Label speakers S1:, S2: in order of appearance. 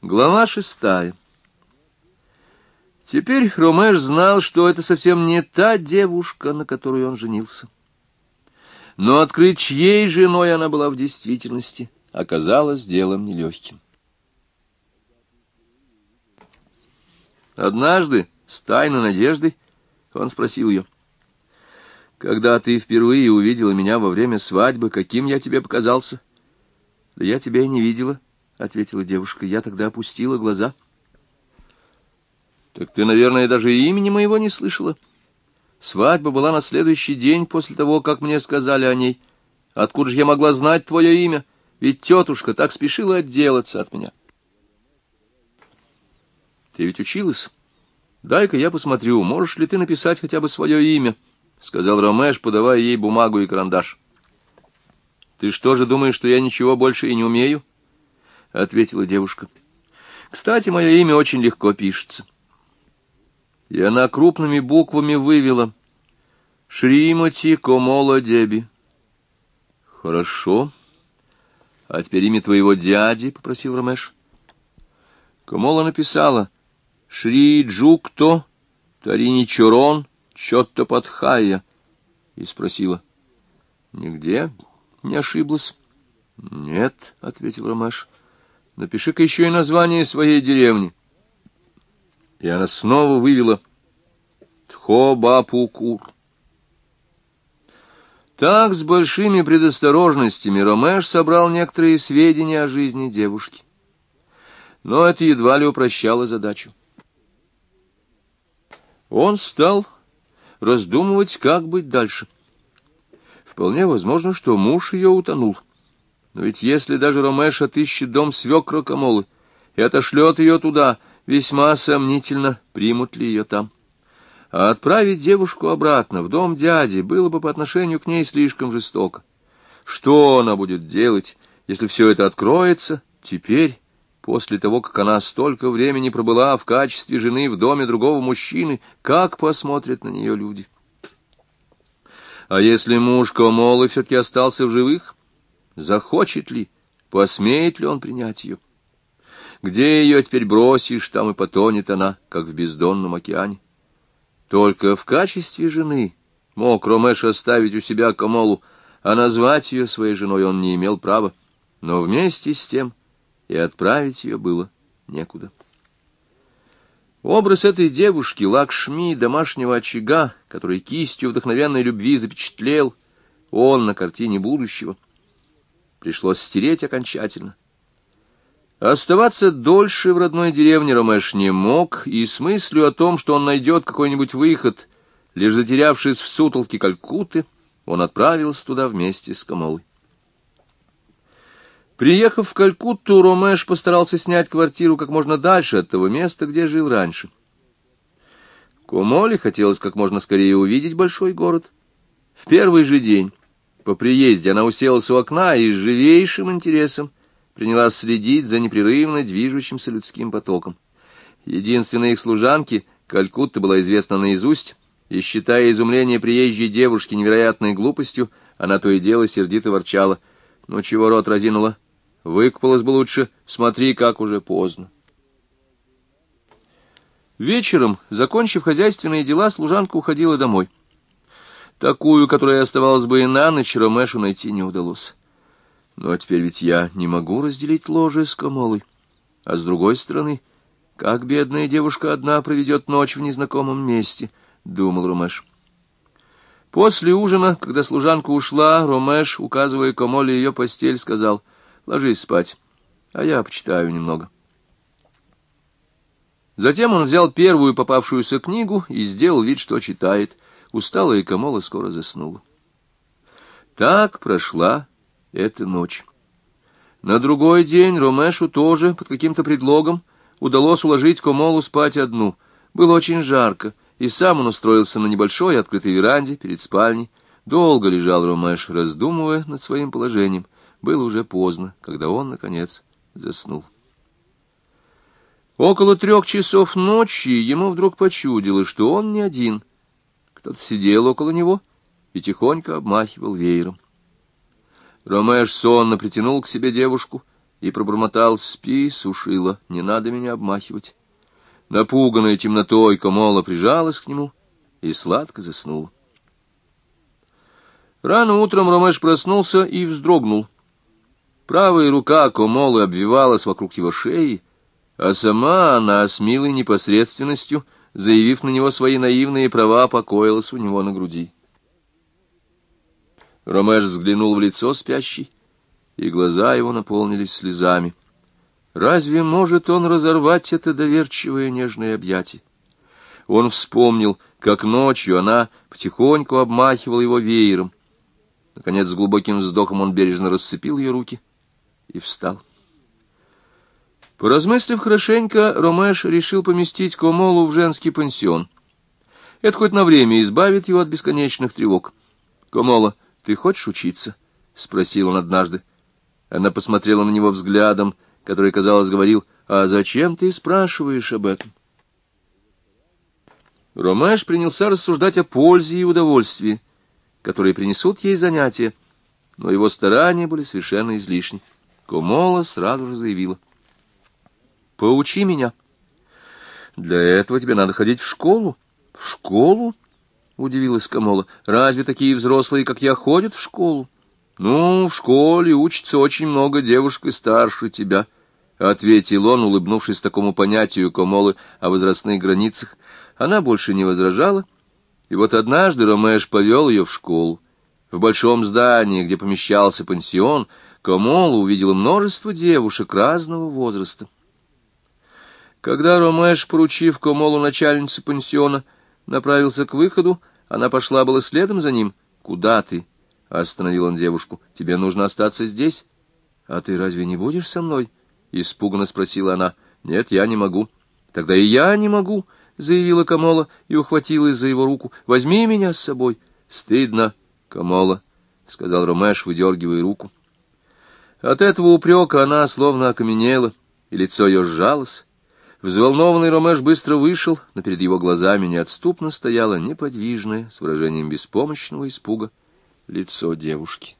S1: Глава шестая. Теперь Ромеш знал, что это совсем не та девушка, на которую он женился. Но открыть, чьей женой она была в действительности, оказалось делом нелегким. Однажды, с тайной надеждой, он спросил ее, «Когда ты впервые увидела меня во время свадьбы, каким я тебе показался?» «Да я тебя и не видела». — ответила девушка. Я тогда опустила глаза. — Так ты, наверное, даже имени моего не слышала. Свадьба была на следующий день после того, как мне сказали о ней. Откуда же я могла знать твое имя? Ведь тетушка так спешила отделаться от меня. — Ты ведь училась? Дай-ка я посмотрю, можешь ли ты написать хотя бы свое имя, — сказал Ромеш, подавая ей бумагу и карандаш. — Ты что же думаешь, что я ничего больше и не умею? —— ответила девушка. «Кстати, мое имя очень легко пишется». И она крупными буквами вывела «Шримати Комола Деби». «Хорошо. А теперь имя твоего дяди», — попросил Ромеш. Комола написала «Шри Джукто Тарини Чурон Чотто Падхая» и спросила «Нигде не ошиблась?» «Нет», — ответил Ромеш. Напиши-ка еще и название своей деревни. И она снова вывела Тхобапукур. Так, с большими предосторожностями, Ромеш собрал некоторые сведения о жизни девушки. Но это едва ли упрощало задачу. Он стал раздумывать, как быть дальше. Вполне возможно, что муж ее утонул. Но ведь если даже Ромеш отыщет дом свекра Камолы и отошлет ее туда, весьма сомнительно, примут ли ее там. А отправить девушку обратно в дом дяди было бы по отношению к ней слишком жестоко. Что она будет делать, если все это откроется теперь, после того, как она столько времени пробыла в качестве жены в доме другого мужчины, как посмотрят на нее люди? А если муж Камолы все-таки остался в живых, Захочет ли, посмеет ли он принять ее? Где ее теперь бросишь, там и потонет она, как в бездонном океане. Только в качестве жены мог Ромеш оставить у себя Камолу, а назвать ее своей женой он не имел права, но вместе с тем и отправить ее было некуда. Образ этой девушки, Лакшми, домашнего очага, который кистью вдохновенной любви запечатлел он на картине будущего — пришлось стереть окончательно. Оставаться дольше в родной деревне Ромеш не мог, и с мыслью о том, что он найдет какой-нибудь выход, лишь затерявшись в сутолке Калькутты, он отправился туда вместе с Камолой. Приехав в Калькутту, Ромеш постарался снять квартиру как можно дальше от того места, где жил раньше. Комоле хотелось как можно скорее увидеть большой город. В первый же день по приезде она уселась у окна и с живейшим интересом принялась следить за непрерывно движущимся людским потоком. Единственной их служанке Калькутта была известна наизусть, и, считая изумление приезжей девушки невероятной глупостью, она то и дело сердито ворчала. «Ну чего рот разинула? Выкупалась бы лучше, смотри, как уже поздно». Вечером, закончив хозяйственные дела, служанка уходила домой. Такую, которая оставалась бы и на ночь, Ромешу найти не удалось. Но теперь ведь я не могу разделить ложе с Камолой. А с другой стороны, как бедная девушка одна проведет ночь в незнакомом месте, — думал Ромеш. После ужина, когда служанка ушла, Ромеш, указывая Камоле ее постель, сказал, — ложись спать, а я почитаю немного. Затем он взял первую попавшуюся книгу и сделал вид, что читает — Усталая Камола скоро заснула. Так прошла эта ночь. На другой день Ромешу тоже, под каким-то предлогом, удалось уложить Комолу спать одну. Было очень жарко, и сам он устроился на небольшой открытой веранде перед спальней. Долго лежал Ромеш, раздумывая над своим положением. Было уже поздно, когда он, наконец, заснул. Около трех часов ночи ему вдруг почудилось, что он не один — кто-то сидел около него и тихонько обмахивал веером. Ромеш сонно притянул к себе девушку и пробормотал «Спи, сушила, не надо меня обмахивать». Напуганная темнотой, Комола прижалась к нему и сладко заснула. Рано утром Ромеш проснулся и вздрогнул. Правая рука Комолы обвивалась вокруг его шеи, а сама она с милой непосредственностью, заявив на него свои наивные права, покоилась у него на груди. Ромеш взглянул в лицо спящей, и глаза его наполнились слезами. Разве может он разорвать это доверчивое нежное объятие? Он вспомнил, как ночью она потихоньку обмахивала его веером. Наконец, с глубоким вздохом он бережно расцепил ее руки и встал. Поразмыслив хорошенько, Ромеш решил поместить Комолу в женский пансион. Это хоть на время избавит его от бесконечных тревог. «Комола, ты хочешь учиться?» — спросил он однажды. Она посмотрела на него взглядом, который, казалось, говорил, «А зачем ты спрашиваешь об этом?» Ромеш принялся рассуждать о пользе и удовольствии, которые принесут ей занятия, но его старания были совершенно излишни. Комола сразу же заявила, «Поучи меня. Для этого тебе надо ходить в школу». «В школу?» — удивилась Комола. «Разве такие взрослые, как я, ходят в школу?» «Ну, в школе учится очень много девушек и старше тебя», — ответил он, улыбнувшись такому понятию Комолы о возрастных границах. Она больше не возражала, и вот однажды Ромеш повел ее в школу. В большом здании, где помещался пансион, Комола увидела множество девушек разного возраста. Когда Ромеш, поручив Комолу начальницу пансиона, направился к выходу, она пошла было следом за ним. «Куда ты?» — остановил он девушку. — Тебе нужно остаться здесь. — А ты разве не будешь со мной? — испуганно спросила она. — Нет, я не могу. — Тогда и я не могу, — заявила Камола и ухватилась за его руку. — Возьми меня с собой. — Стыдно, Камола, — сказал Ромеш, выдергивая руку. От этого упрека она словно окаменела, и лицо ее сжалось. Взволнованный Ромеш быстро вышел, но перед его глазами неотступно стояла неподвижная, с выражением беспомощного испуга, лицо девушки.